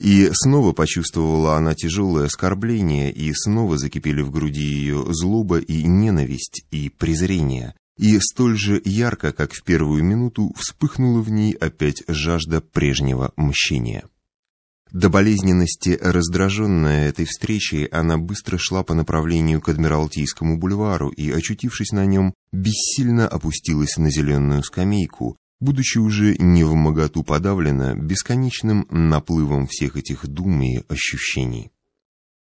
И снова почувствовала она тяжелое оскорбление, и снова закипели в груди ее злоба и ненависть, и презрение. И столь же ярко, как в первую минуту, вспыхнула в ней опять жажда прежнего мщения. До болезненности раздраженная этой встречей, она быстро шла по направлению к Адмиралтейскому бульвару и, очутившись на нем, бессильно опустилась на зеленую скамейку, будучи уже не в моготу подавлена бесконечным наплывом всех этих дум и ощущений.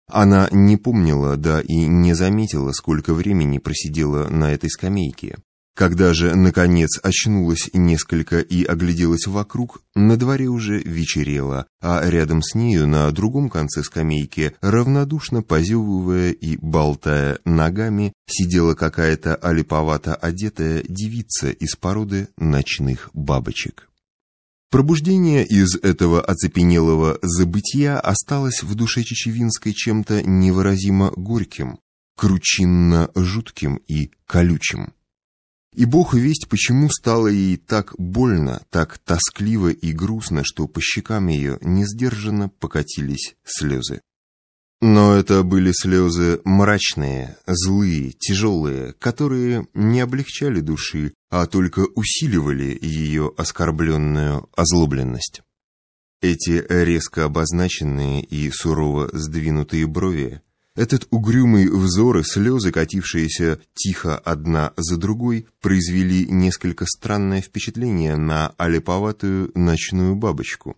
Она не помнила, да и не заметила, сколько времени просидела на этой скамейке. Когда же, наконец, очнулась несколько и огляделась вокруг, на дворе уже вечерело, а рядом с нею на другом конце скамейки, равнодушно позевывая и болтая ногами, сидела какая-то олиповато одетая девица из породы ночных бабочек. Пробуждение из этого оцепенелого забытия осталось в душе Чечевинской чем-то невыразимо горьким, кручинно-жутким и колючим. И бог весть, почему стало ей так больно, так тоскливо и грустно, что по щекам ее несдержанно покатились слезы. Но это были слезы мрачные, злые, тяжелые, которые не облегчали души, а только усиливали ее оскорбленную озлобленность. Эти резко обозначенные и сурово сдвинутые брови этот угрюмый взор и слезы, катившиеся тихо одна за другой, произвели несколько странное впечатление на олеповатую ночную бабочку.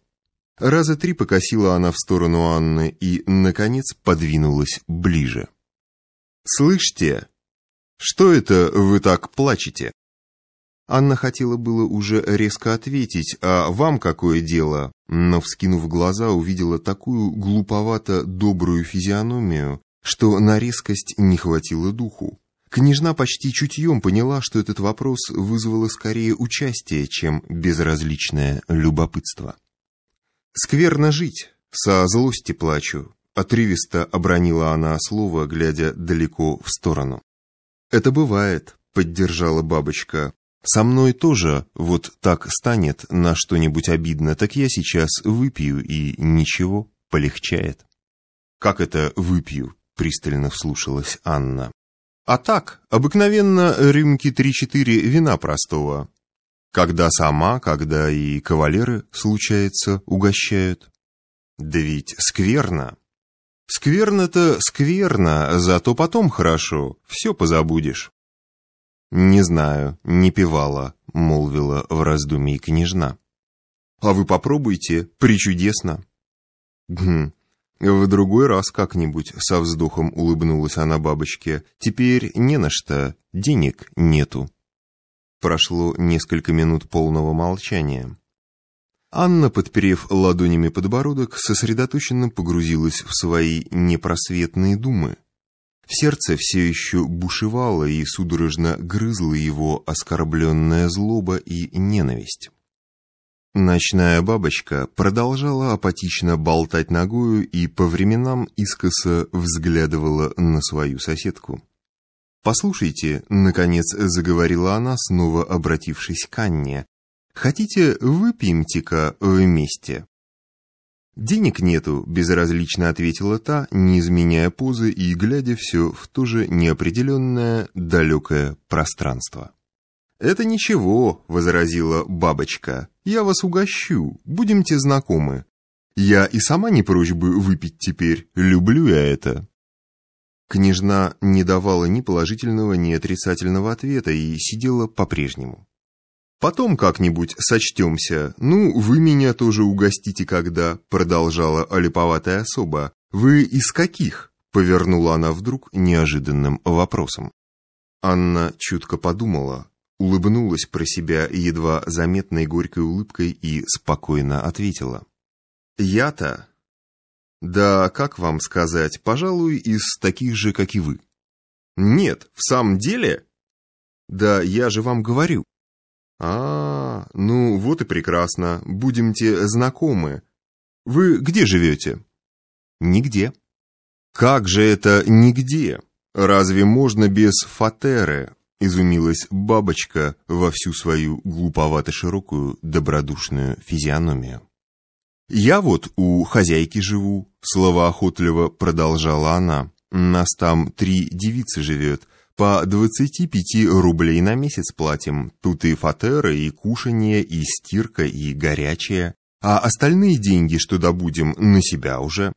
Раза три покосила она в сторону Анны и, наконец, подвинулась ближе. «Слышите? Что это вы так плачете?» Анна хотела было уже резко ответить, а вам какое дело? Но, вскинув глаза, увидела такую глуповато добрую физиономию, что на резкость не хватило духу. Княжна почти чутьем поняла, что этот вопрос вызвало скорее участие, чем безразличное любопытство. «Скверно жить, со злости плачу», — отрывисто обронила она слово, глядя далеко в сторону. «Это бывает», — поддержала бабочка. «Со мной тоже вот так станет на что-нибудь обидно, так я сейчас выпью, и ничего, полегчает». «Как это выпью?» Пристально вслушалась Анна. А так, обыкновенно рюмки три-четыре вина простого. Когда сама, когда и кавалеры, случается, угощают. Да ведь скверно. Скверно-то скверно, зато потом хорошо, все позабудешь. Не знаю, не пивала, молвила в раздумье княжна. А вы попробуйте, причудесно. Гм, «В другой раз как-нибудь», — со вздохом улыбнулась она бабочке. «Теперь не на что, денег нету». Прошло несколько минут полного молчания. Анна, подперев ладонями подбородок, сосредоточенно погрузилась в свои непросветные думы. В сердце все еще бушевало и судорожно грызла его оскорбленная злоба и ненависть. Ночная бабочка продолжала апатично болтать ногою и по временам искоса взглядывала на свою соседку. «Послушайте», — наконец заговорила она, снова обратившись к Анне, «хотите, выпьемте-ка вместе?» «Денег нету», — безразлично ответила та, не изменяя позы и глядя все в то же неопределенное далекое пространство. «Это ничего», — возразила бабочка. «Я вас угощу, будемте знакомы. Я и сама не прочь бы выпить теперь, люблю я это». Княжна не давала ни положительного, ни отрицательного ответа и сидела по-прежнему. «Потом как-нибудь сочтемся. Ну, вы меня тоже угостите когда», — продолжала олиповатая особа. «Вы из каких?» — повернула она вдруг неожиданным вопросом. Анна чутко подумала, улыбнулась про себя едва заметной горькой улыбкой и спокойно ответила. «Я-то? Да, как вам сказать, пожалуй, из таких же, как и вы». «Нет, в самом деле?» «Да я же вам говорю». «А, ну вот и прекрасно, будемте знакомы. Вы где живете?» «Нигде». «Как же это нигде? Разве можно без фатеры, изумилась бабочка во всю свою глуповато-широкую добродушную физиономию. «Я вот у хозяйки живу», — словоохотливо продолжала она. «Нас там три девицы живет. По двадцати пяти рублей на месяц платим. Тут и фатеры, и кушанье, и стирка, и горячее. А остальные деньги, что добудем, на себя уже».